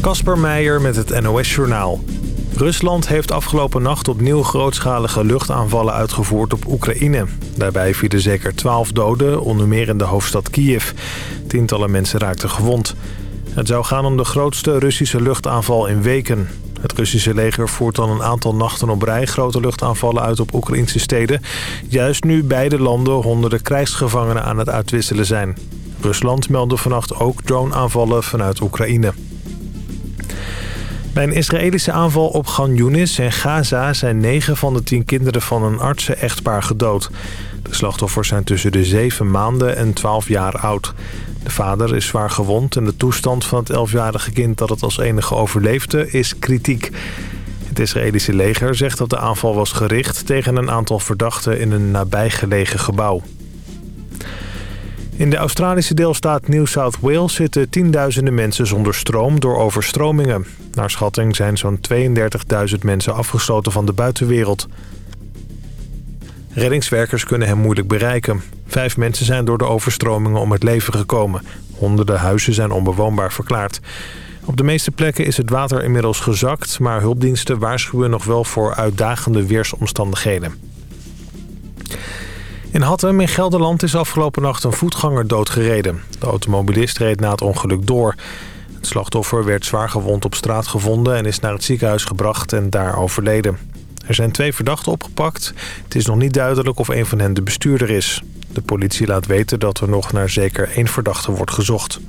Kasper Meijer met het NOS-journaal. Rusland heeft afgelopen nacht opnieuw grootschalige luchtaanvallen uitgevoerd op Oekraïne. Daarbij vielen zeker 12 doden, onder meer in de hoofdstad Kiev. Tientallen mensen raakten gewond. Het zou gaan om de grootste Russische luchtaanval in weken. Het Russische leger voert dan een aantal nachten op rij grote luchtaanvallen uit op Oekraïnse steden. Juist nu beide landen honderden krijgsgevangenen aan het uitwisselen zijn. Rusland meldde vannacht ook droneaanvallen vanuit Oekraïne. Bij een Israëlische aanval op Gan Yunis en Gaza zijn 9 van de 10 kinderen van een artsen-echtpaar gedood. De slachtoffers zijn tussen de 7 maanden en 12 jaar oud. De vader is zwaar gewond en de toestand van het 11-jarige kind dat het als enige overleefde is kritiek. Het Israëlische leger zegt dat de aanval was gericht tegen een aantal verdachten in een nabijgelegen gebouw. In de Australische deelstaat New South Wales zitten tienduizenden mensen zonder stroom door overstromingen. Naar schatting zijn zo'n 32.000 mensen afgesloten van de buitenwereld. Reddingswerkers kunnen hem moeilijk bereiken. Vijf mensen zijn door de overstromingen om het leven gekomen. Honderden huizen zijn onbewoonbaar verklaard. Op de meeste plekken is het water inmiddels gezakt... maar hulpdiensten waarschuwen nog wel voor uitdagende weersomstandigheden. In Hattem in Gelderland is afgelopen nacht een voetganger doodgereden. De automobilist reed na het ongeluk door. Het slachtoffer werd zwaar gewond op straat gevonden... en is naar het ziekenhuis gebracht en daar overleden. Er zijn twee verdachten opgepakt. Het is nog niet duidelijk of een van hen de bestuurder is. De politie laat weten dat er nog naar zeker één verdachte wordt gezocht.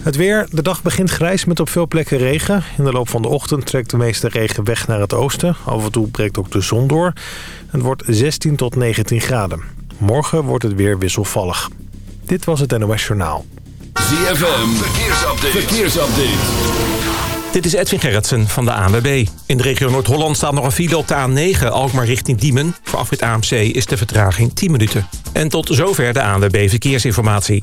Het weer. De dag begint grijs met op veel plekken regen. In de loop van de ochtend trekt de meeste regen weg naar het oosten. Af en toe breekt ook de zon door. Het wordt 16 tot 19 graden. Morgen wordt het weer wisselvallig. Dit was het NOS Journaal. ZFM. Verkeersupdate. Verkeersupdate. Dit is Edwin Gerritsen van de ANWB. In de regio Noord-Holland staat nog een file op de A9, Alkmaar richting Diemen. Voor afrit AMC is de vertraging 10 minuten. En tot zover de ANWB Verkeersinformatie.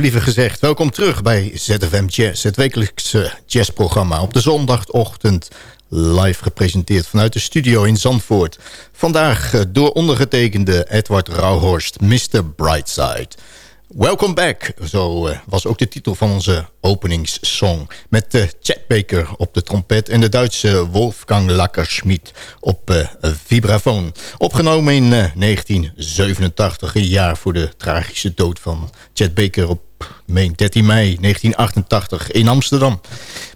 Liever gezegd, welkom terug bij ZFM Jazz... het wekelijkse jazzprogramma op de zondagochtend... live gepresenteerd vanuit de studio in Zandvoort. Vandaag eh, door ondergetekende Edward Rauhorst, Mr. Brightside... Welcome back, zo uh, was ook de titel van onze openingssong. Met uh, Chad Baker op de trompet en de Duitse Wolfgang Lackerschmidt op vibrafoon. Opgenomen in 1987, een jaar voor de tragische dood van Chad Baker op meen 13 mei 1988 in Amsterdam.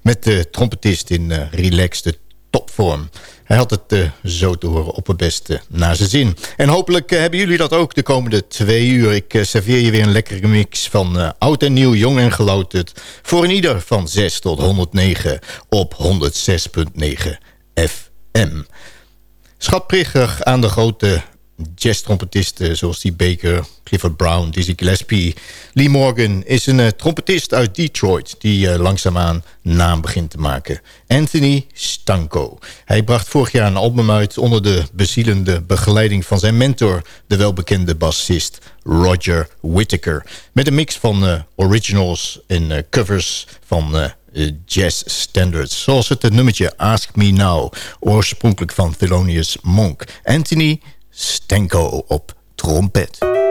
Met de trompetist in relaxed topvorm. Hij had het uh, zo te horen op het beste naar zijn zin. En hopelijk uh, hebben jullie dat ook de komende twee uur. Ik uh, serveer je weer een lekkere mix van oud en nieuw, jong en gelouterd. Voor een ieder van 6 tot 109 op 106.9 FM. Schatprikkerig aan de grote jazz-trompetisten zoals die Baker, Clifford Brown, Dizzy Gillespie. Lee Morgan is een uh, trompetist uit Detroit die uh, langzaamaan naam begint te maken. Anthony Stanko. Hij bracht vorig jaar een album uit onder de bezielende begeleiding van zijn mentor, de welbekende bassist Roger Whittaker. Met een mix van originals en covers van jazz standards. Zoals het nummertje Ask Me Now, oorspronkelijk van Thelonious Monk. Anthony Stenko op trompet.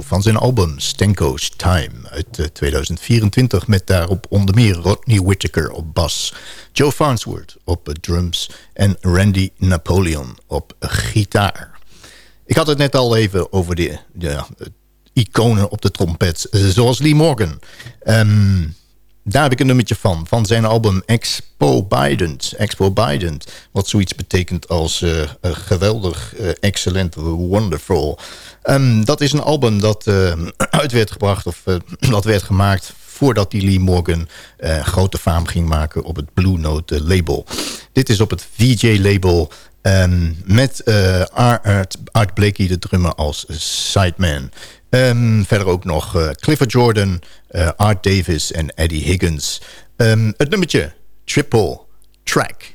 Van zijn album Stenko's Time uit 2024... met daarop onder meer Rodney Whittaker op bas... Joe Farnsworth op drums en Randy Napoleon op gitaar. Ik had het net al even over de, de iconen op de trompet, zoals Lee Morgan... Um, daar heb ik een nummertje van. Van zijn album Expo Bident. Expo Bident. Wat zoiets betekent als uh, geweldig, excellent, wonderful. Um, dat is een album dat uh, uit werd gebracht. Of dat werd gemaakt voordat die Lee Morgan grote faam ging maken op het Blue Note label. Dit is op het VJ-label um, met Art, Art Blakey, de drummer, als sideman. Um, verder ook nog Clifford Jordan, Art Davis en Eddie Higgins. Het nummertje Triple Track.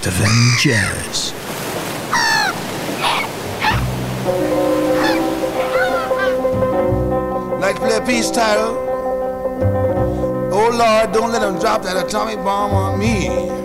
ZFM Jazz. Like play a title. Oh Lord, don't let them drop that atomic bomb on me.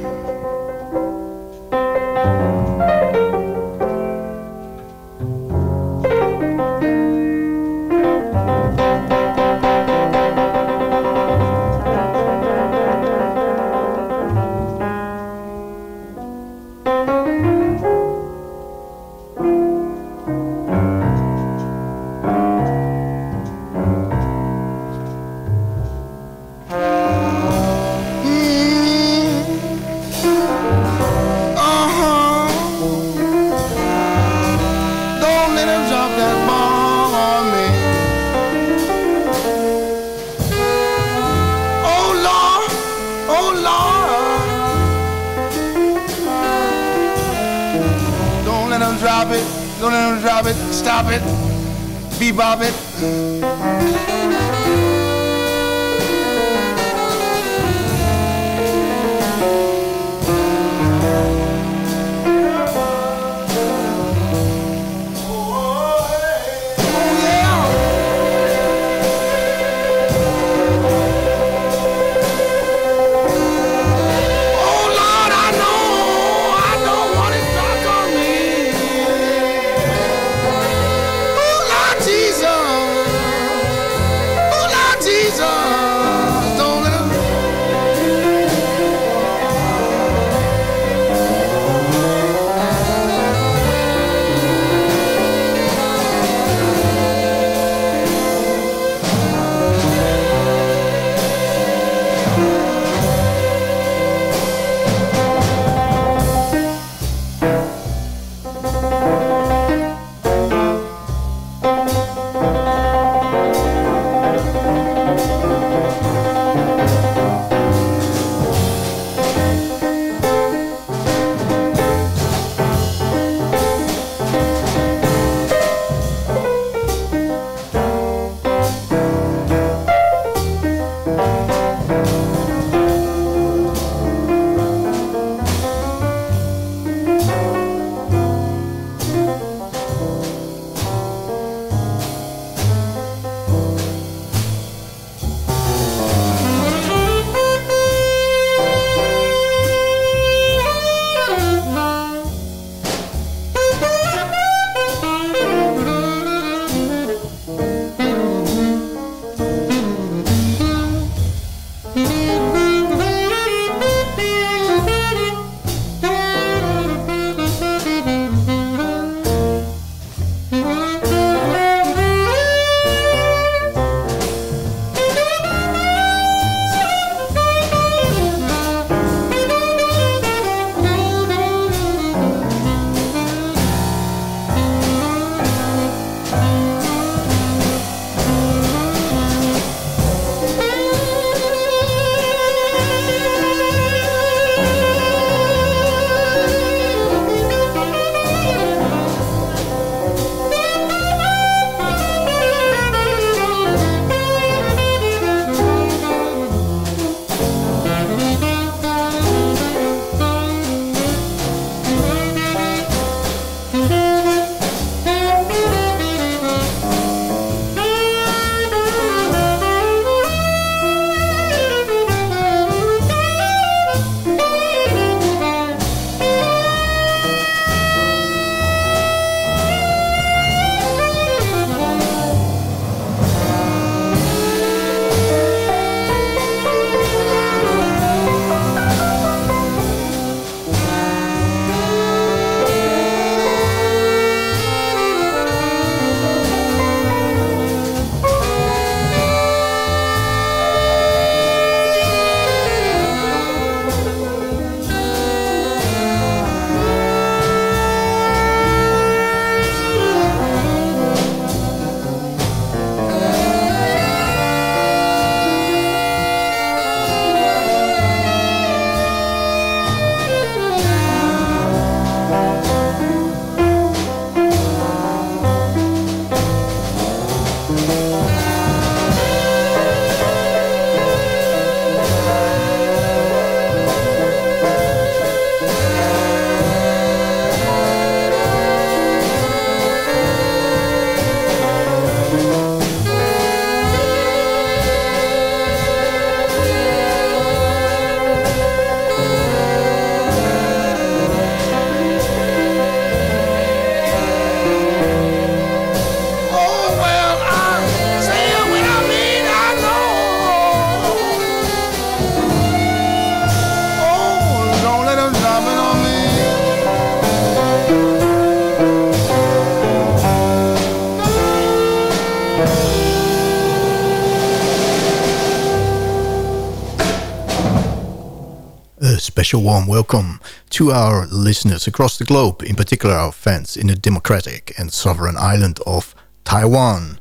Special warm welcome to our listeners across the globe, in particular our fans in the democratic and sovereign island of Taiwan.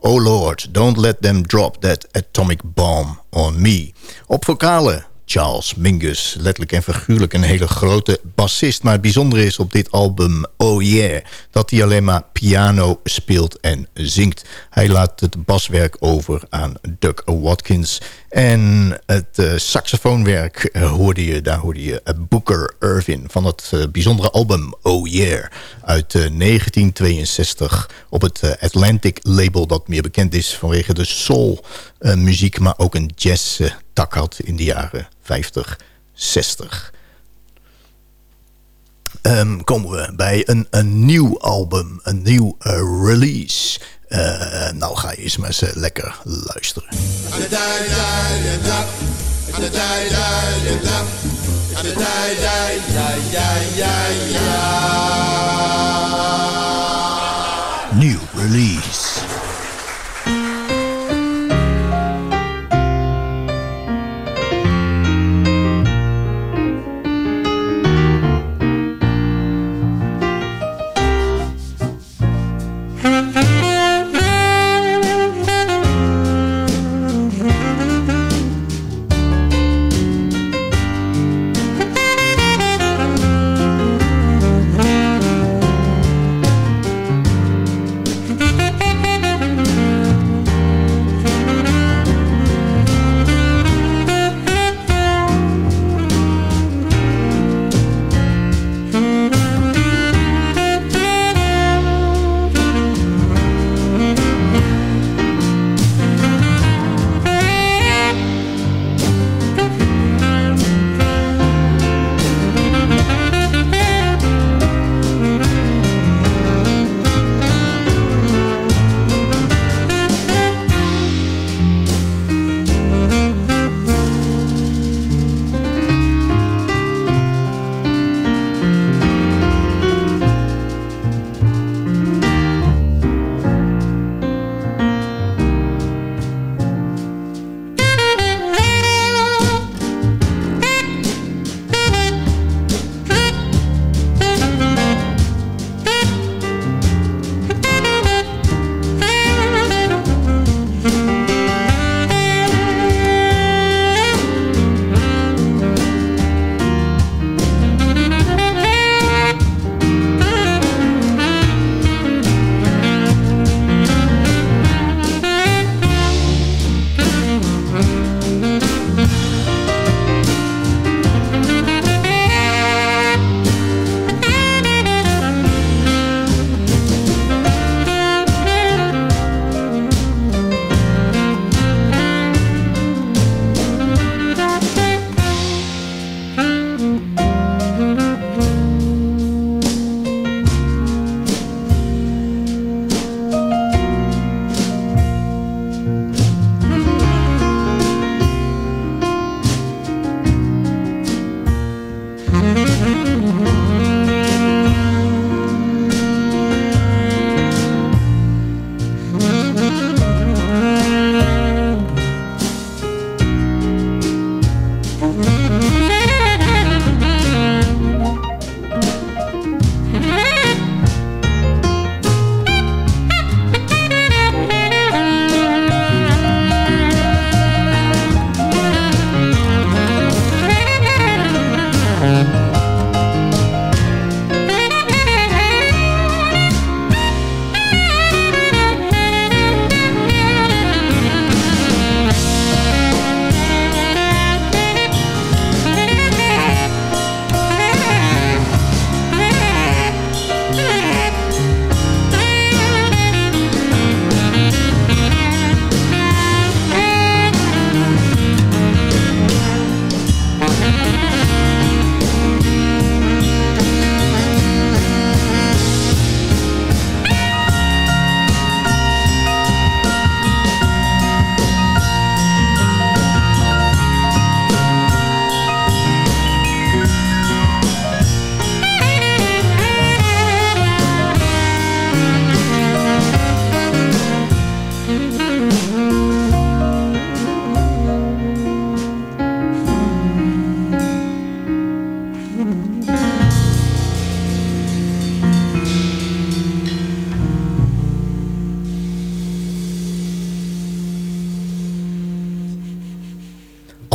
Oh Lord, don't let them drop that atomic bomb on me. Op vocalen Charles Mingus. Letterlijk en figuurlijk een hele grote bassist. Maar het bijzondere is op dit album Oh Yeah... dat hij alleen maar piano speelt en zingt. Hij laat het baswerk over aan Doug Watkins. En het uh, saxofoonwerk uh, hoorde je, daar hoorde je uh, Booker Irvin... van het bijzondere album Oh Yeah uit 1962... op het Atlantic label dat meer bekend is vanwege de soul muziek... maar ook een jazz tak had in de jaren 50, 60. Um, komen we bij een, een nieuw album, een nieuw release. Uh, nou ga je eens maar eens uh, lekker luisteren. Nieuw release.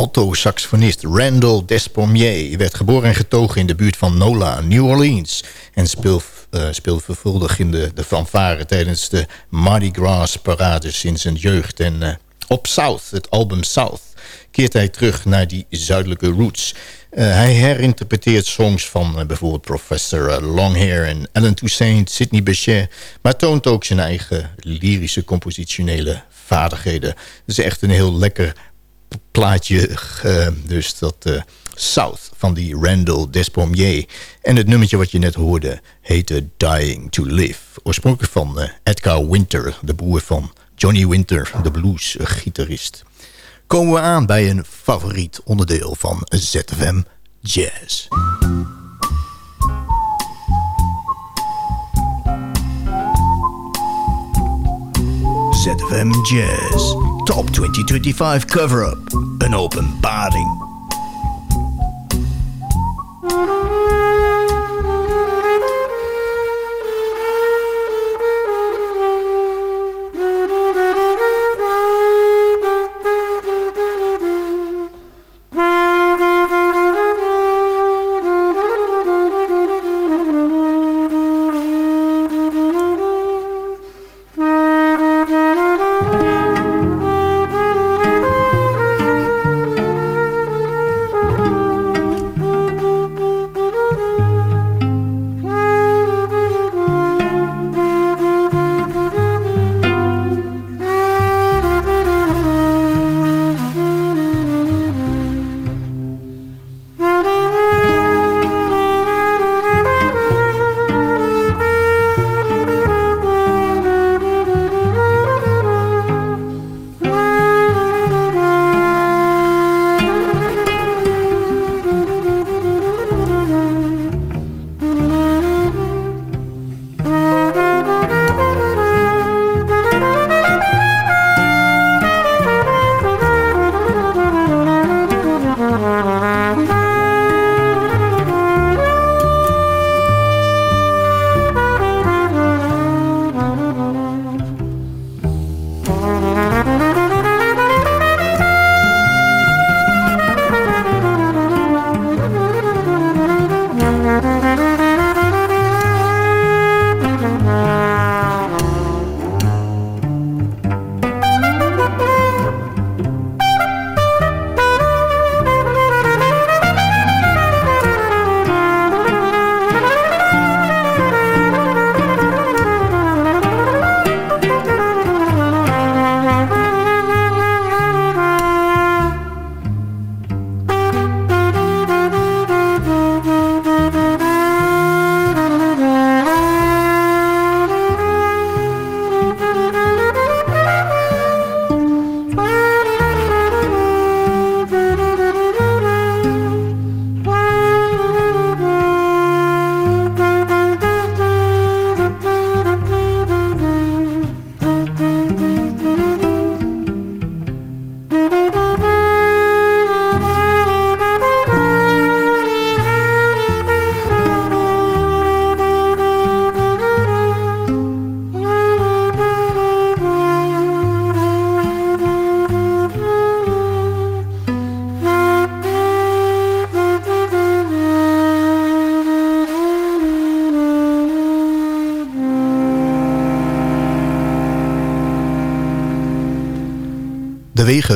Alto-saxofonist Randall Despommier werd geboren en getogen in de buurt van Nola, New Orleans. En speel, uh, speelde vervuldig in de, de fanfare tijdens de Mardi Gras parade sinds zijn jeugd. En uh, op South, het album South, keert hij terug naar die zuidelijke roots. Uh, hij herinterpreteert songs van bijvoorbeeld Professor Longhair en Alan Toussaint, Sidney Bechet... maar toont ook zijn eigen lyrische compositionele vaardigheden. Het is echt een heel lekker plaatje. Dus dat uh, South van die Randall Despommier. En het nummertje wat je net hoorde heette Dying to Live. Oorspronkelijk van uh, Edgar Winter, de broer van Johnny Winter, de blues-gitarist. Komen we aan bij een favoriet onderdeel van ZFM Jazz. ZFM Jazz. Top 2025 cover-up. Een openbaring.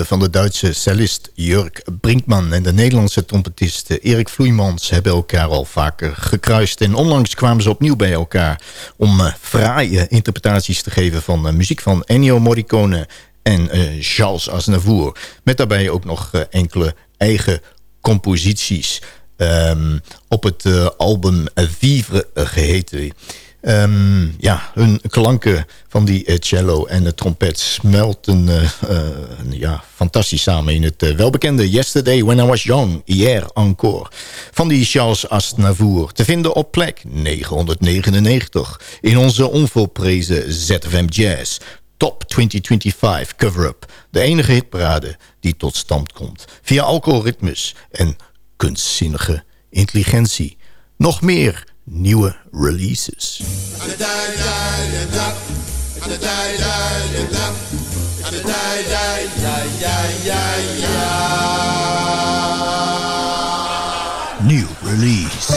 Van de Duitse cellist Jurk Brinkman... en de Nederlandse trompetist Erik Vloeimans hebben elkaar al vaker gekruist. En onlangs kwamen ze opnieuw bij elkaar om uh, fraaie interpretaties te geven... van muziek van Ennio Morricone en uh, Charles Aznavour. Met daarbij ook nog enkele eigen composities... Um, op het album Vivre geheten... Um, ja, hun klanken van die uh, cello en de trompet smelten uh, ja, fantastisch samen in het welbekende Yesterday When I Was Young, Hier Encore van die Charles Aznavour. Te vinden op plek 999 in onze onvolprezen ZFM Jazz Top 2025 cover-up. De enige hitparade die tot stand komt via alcoholritmes en kunstzinnige intelligentie. Nog meer nieuwe releases. New release.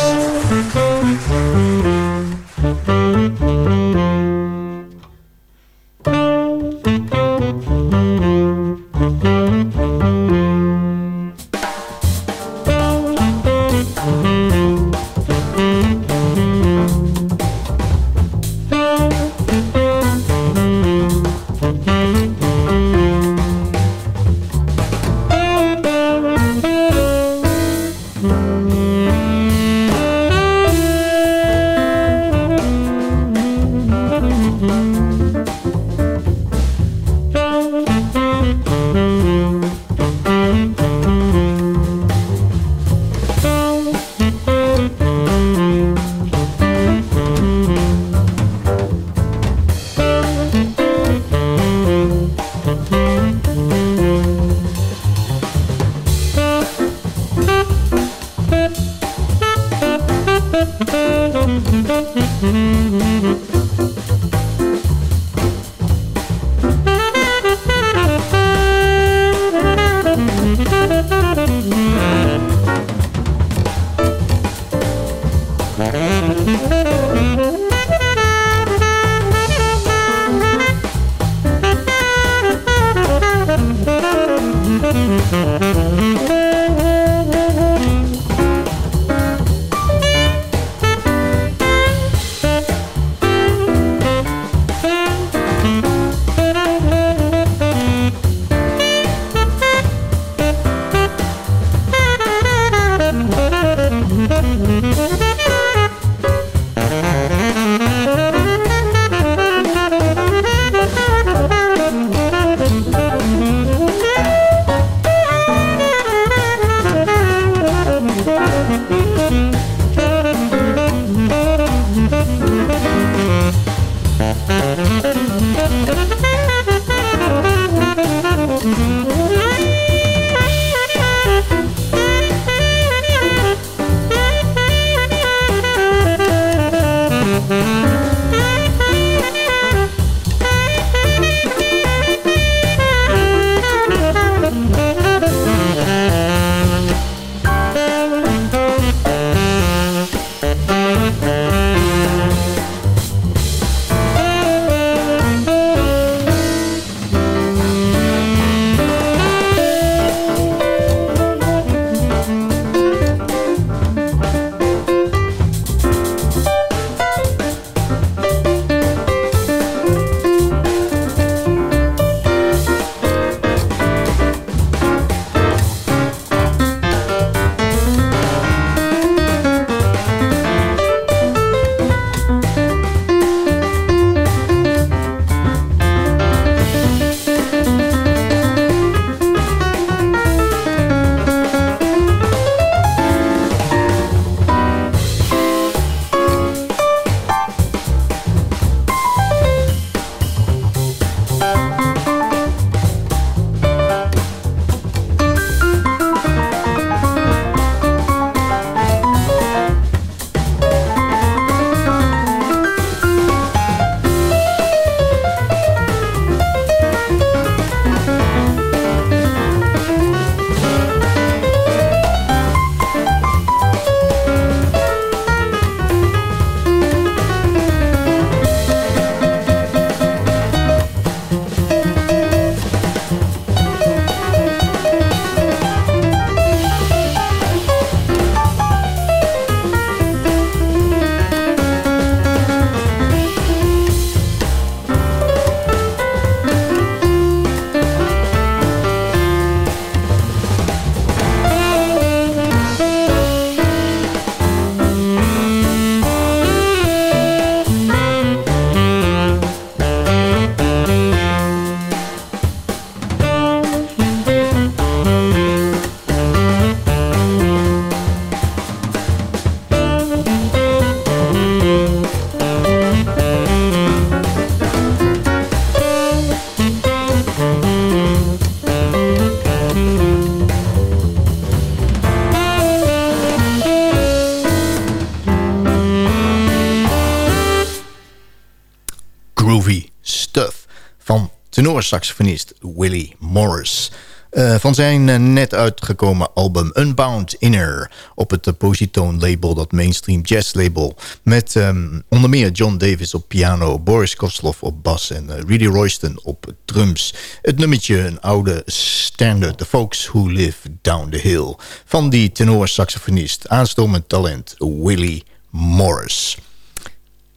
Tenorsaxofonist Willie Morris. Uh, van zijn uh, net uitgekomen album Unbound Inner... op het uh, Positone label, dat mainstream jazz label... met um, onder meer John Davis op piano... Boris Kozlov op bas en Rudy Royston op drums. Het nummertje, een oude standard... The Folks Who Live Down the Hill... van die tenorsaxofonist, aanstomend talent Willie Morris...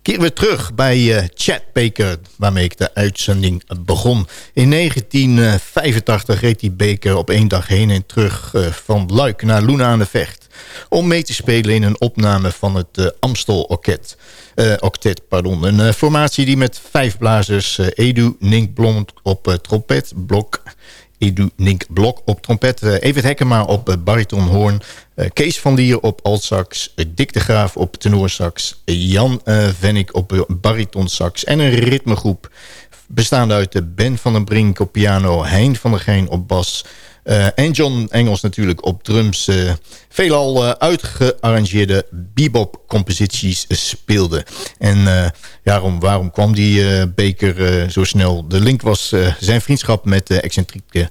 Keren we terug bij uh, Chad Baker, waarmee ik de uitzending begon. In 1985 reed die Baker op één dag heen en terug uh, van Luik naar Luna aan de Vecht. Om mee te spelen in een opname van het uh, Amstel Octet. octet. Pardon. Een formatie die met vijf blazers, Edu, Nink Blond op trompet, Blok Edu Nink Blok op trompet. Evert Hekkema op baritonhoorn. Uh, Kees van Lier op altsax. Dick de Graaf op tenorsax. Jan Vennik op baritonsax. En een ritmegroep bestaande uit Ben van den Brink op piano. Hein van der Gein op bas. En John Engels natuurlijk op drums. Uh, veelal uitgearrangeerde bebop-composities speelde. En waarom, kwam die Baker zo snel? De link was zijn vriendschap met de excentrieke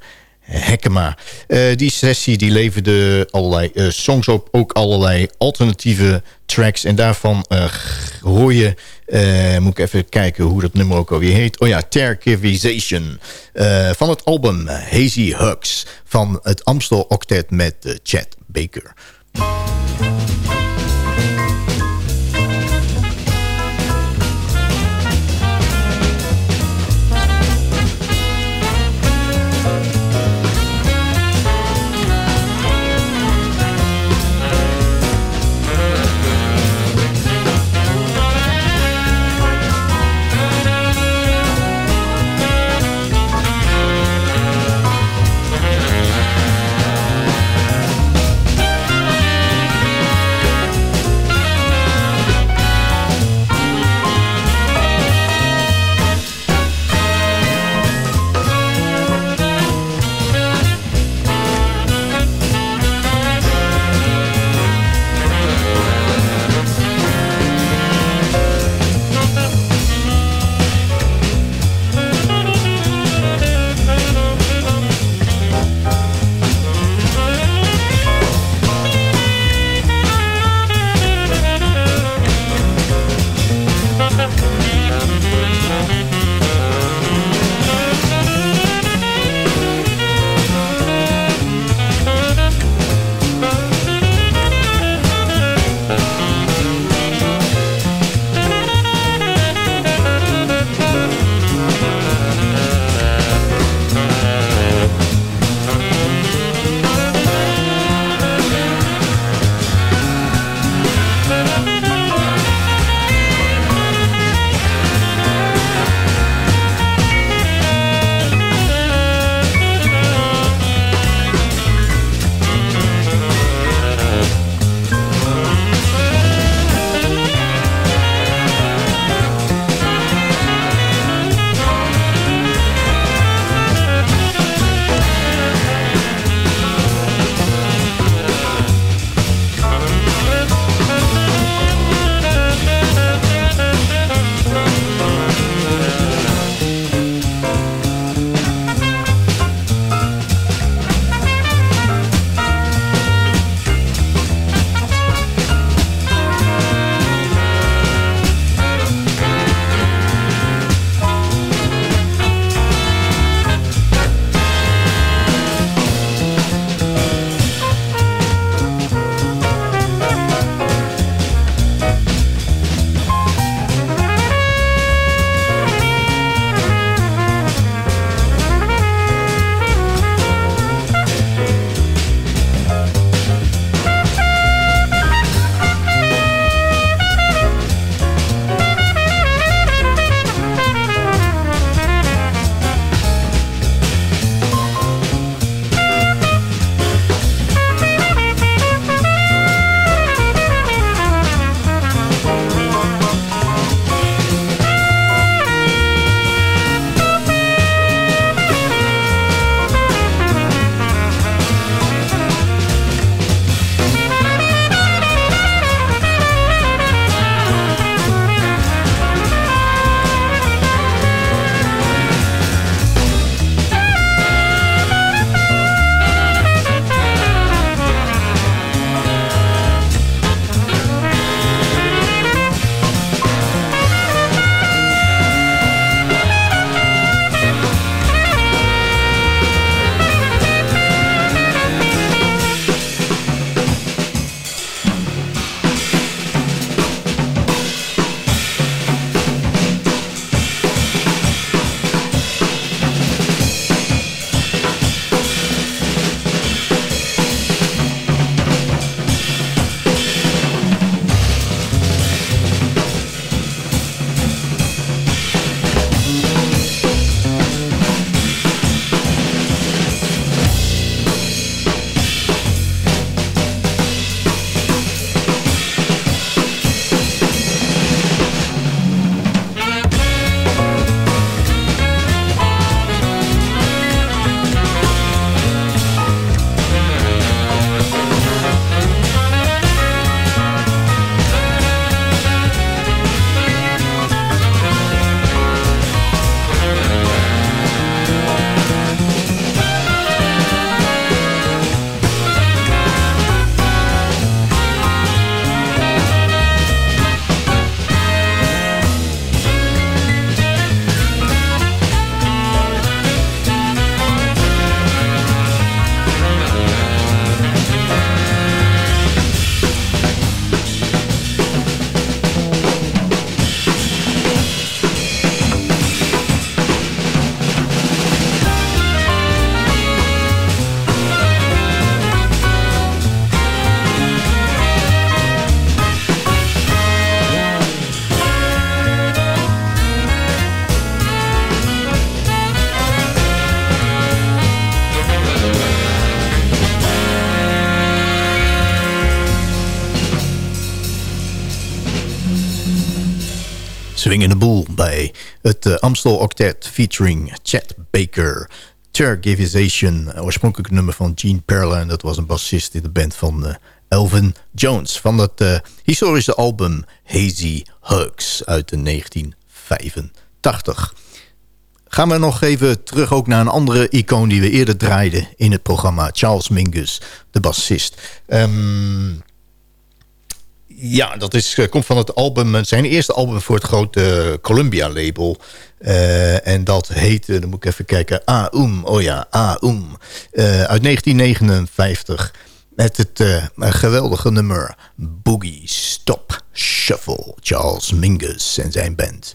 Hekkema. die sessie die leverde allerlei songs op. Ook allerlei alternatieve tracks. En daarvan hoor je uh, moet ik even kijken hoe dat nummer ook alweer heet. Oh ja, Terkivization. Uh, van het album Hazy Hugs. Van het Amstel Octet met uh, Chad Baker. Swingende boel bij het uh, Amstel Octet featuring Chad Baker. Tergivization, oorspronkelijk nummer van Gene Perla... en dat was een bassist in de band van uh, Elvin Jones... van het historische album Hazy Hugs uit de 1985. Gaan we nog even terug ook naar een andere icoon... die we eerder draaiden in het programma, Charles Mingus, de bassist... Um, ja, dat is, eh, komt van het album, zijn eerste album voor het grote Columbia-label. Uh, en dat heette, dan moet ik even kijken, Aum. Oh ja, Aum. Uit 1959. Met het geweldige nummer Boogie Stop Shuffle. Charles Mingus en zijn band.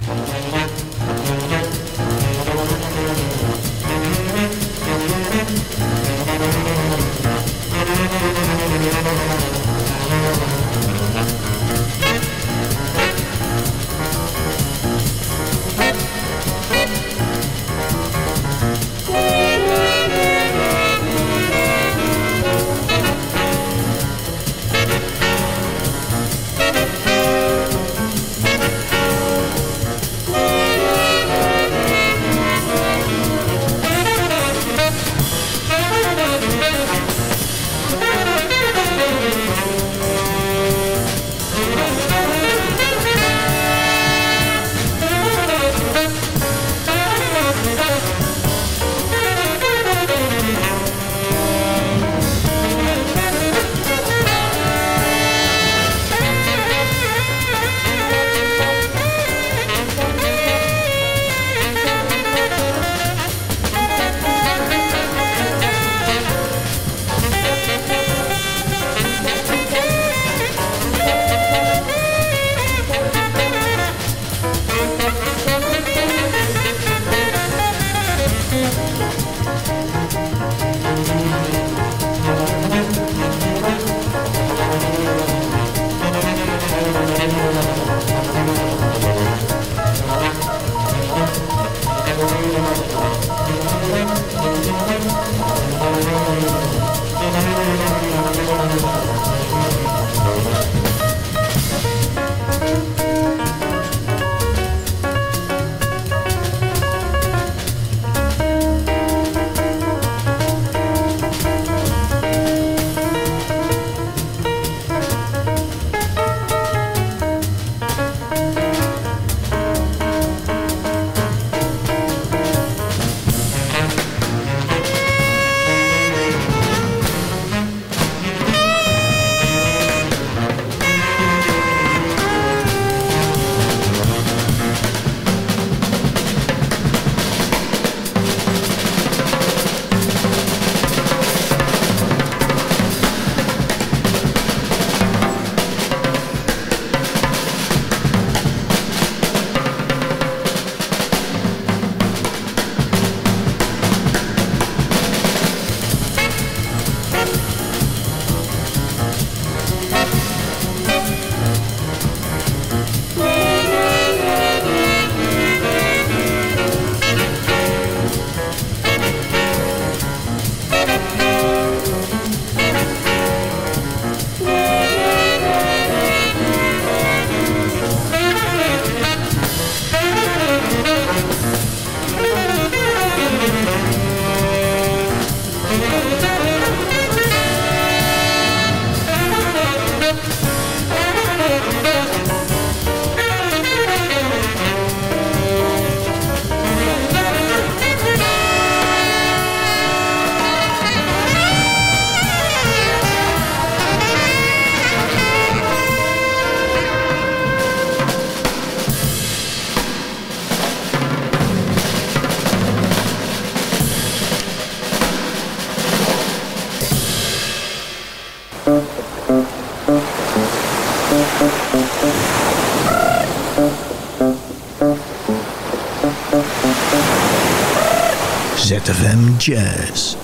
Jazz.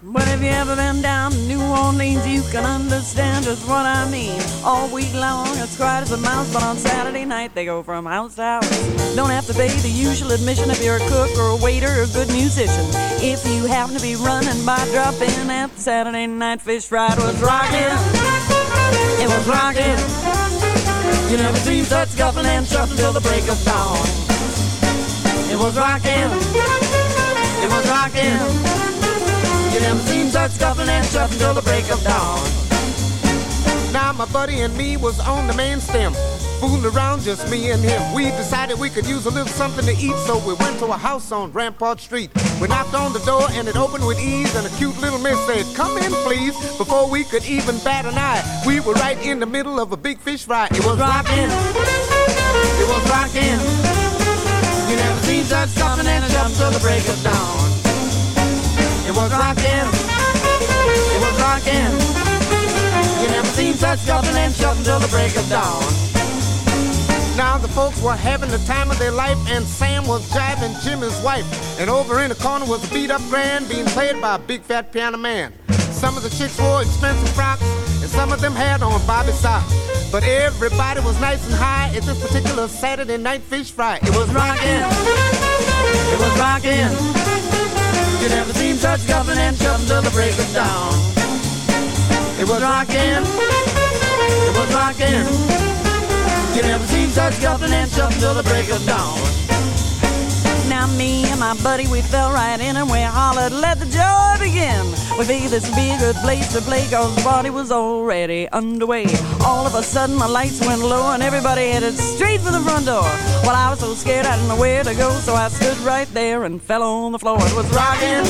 But if you ever been down New Orleans, you can understand just what I mean. All week long, it's quiet as a mouse, but on Saturday night, they go from house to house. Don't have to pay the usual admission if you're a cook or a waiter or a good musician. If you happen to be running by, drop in at the Saturday Night Fish Fry was rocking. It was rocking. You never seen such scuffling and shuffling till the break of dawn. It was rocking. It was rocking. You never seen such scuffling and shuffling till the break of dawn. Now my buddy and me was on the main stem, fooling around just me and him. We decided we could use a little something to eat, so we went to a house on Rampart Street. We knocked on the door and it opened with ease, and a cute little miss said, "Come in, please." Before we could even bat an eye, we were right in the middle of a big fish fry. It was rocking. It was rocking. You never seen such scuffling and shuffling till the break of dawn. It was rocking. It was rocking. You never seen such scuffling and shuffling till the break of dawn. Now the folks were having the time of their life, and Sam was jiving Jimmy's wife. And over in the corner was a beat up grand being played by a big fat piano man. Some of the chicks wore expensive frocks, and some of them had on Bobby socks. But everybody was nice and high at this particular Saturday night fish fry. It was rockin', It was rockin'. You never seen such scuffling and shuffling till the break of dawn. It was rocking. It was rocking. You never seen such scuffling and shuffling till the break of dawn. Now me and my buddy, we fell right in and we hollered, let the joy begin. We figured this would be a good place to play cause the party was already underway. All of a sudden my lights went low and everybody headed straight for the front door. Well, I was so scared I didn't know where to go, so I stood right there and fell on the floor. It was rocking.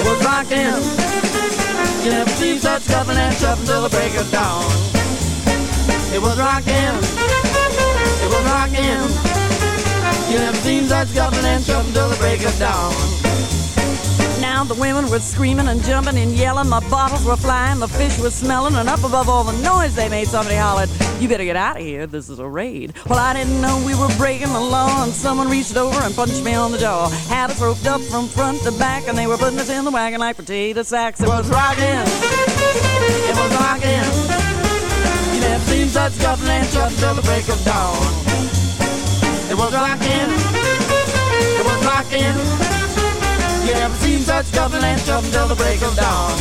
It was rocking. You never seen such scuffling and shuffling till the break of dawn. It was rocking. It was rocking. You never seen such scuffling and shuffling till the break of dawn. Now the women were screaming and jumping and yelling. The bottles were flying, the fish was smelling, and up above all the noise they made, somebody hollered, You better get out of here, this is a raid. Well, I didn't know we were breaking the law, and someone reached over and punched me on the jaw. Had us roped up from front to back, and they were putting us in the wagon like potato sacks. It was rocking. And shuffling till the break of dawn. It was rocking. It was rocking. You never seen such scuffling and shuffling till the break of dawn.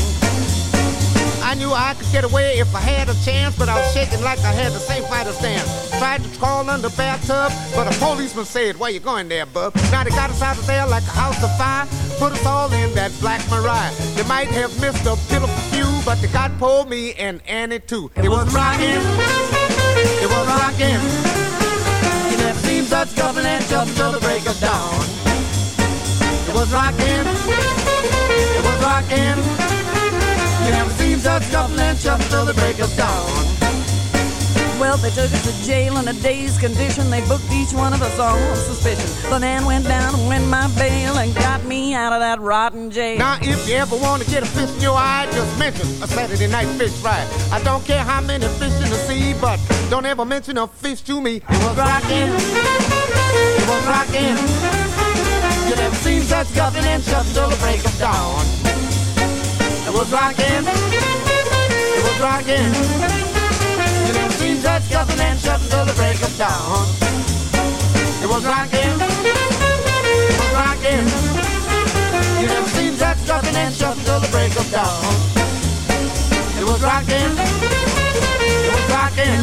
I knew I could get away if I had a chance, but I was shaking like I had the same fighter stand. Tried to crawl under bathtub, but a policeman said, Where you going there, bub? Now they got us out of there like a house of fire, put us all in that black Mariah. They might have missed a pitiful few, but they got poor me and Annie too. It, was rocking. It was rocking. You never seen such scuffling and shuffling till the break of dawn. It was rocking. It was rocking. You never seen such scuffling and shuffling till the break of dawn. Well, they took us to jail in a day's condition. They booked each one of us on suspicion. The man went down and went my bail and got me out of that rotten jail. Now, if you ever want to get a fish in your eye, just mention a Saturday night fish fry. I don't care how many fish in the sea, but don't ever mention a fish to me. It was rocking. It was rocking. You never seen such scuffing and shuffling till the break of dawn. It was rocking. It was rocking. Till the break of dawn. It was rocking. It was rocking. You never seen such scuffing and shuffling till the break of dawn. It was rocking. It was rocking.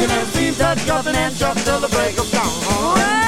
You never seen such scuffing and shuffling till the break of dawn.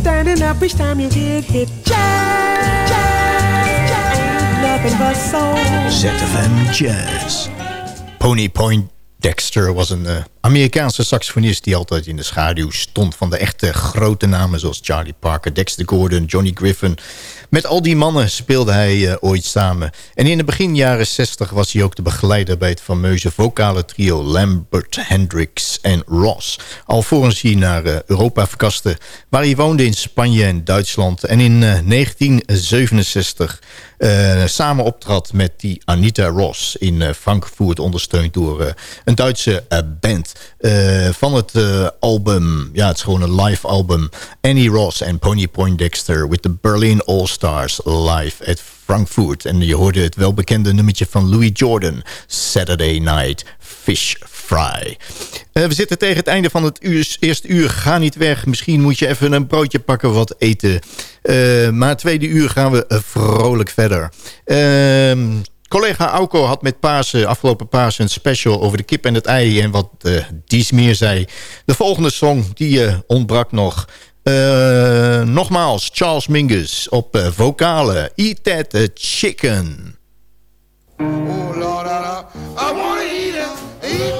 Standing up each time you get hit. Jazz, jazz, jazz ain't nothing but soul. ZFM Jazz. Pony Point Dexter was een Amerikaanse saxofonist... die altijd in de schaduw stond van de echte grote namen... zoals Charlie Parker, Dexter Gordon, Johnny Griffin. Met al die mannen speelde hij eh, ooit samen. En in de begin jaren 60 was hij ook de begeleider... bij het fameuze vocale trio Lambert, Hendricks en Ross. Alvorens hij naar eh, Europa verkaste... waar hij woonde in Spanje en Duitsland. En in 1967 samen optrad met die Anita Ross... in Frankfurt ondersteund door een Duitse band. Eh, van het eh, album, ja, het is gewoon een live album. Annie Ross en Pony Poindexter with the Berlin All Stars live at Frankfurt. En je hoorde het welbekende nummertje van Louis Jordan, Saturday Night Fish Fry. Eh, we zitten tegen het einde van het eerste uur. Ga niet weg. Misschien moet je even een broodje pakken, wat eten. Eh, maar tweede uur gaan we vrolijk verder. Ehm, collega Auko had met Pasen, afgelopen Pasen een special over de kip en het ei. En wat eh Dies meer zei. De volgende song, die eh, ontbrak nog. Eh, nogmaals, Charles Mingus op vocalen. Eat that chicken. Oh Lord, I, I wanna eat it,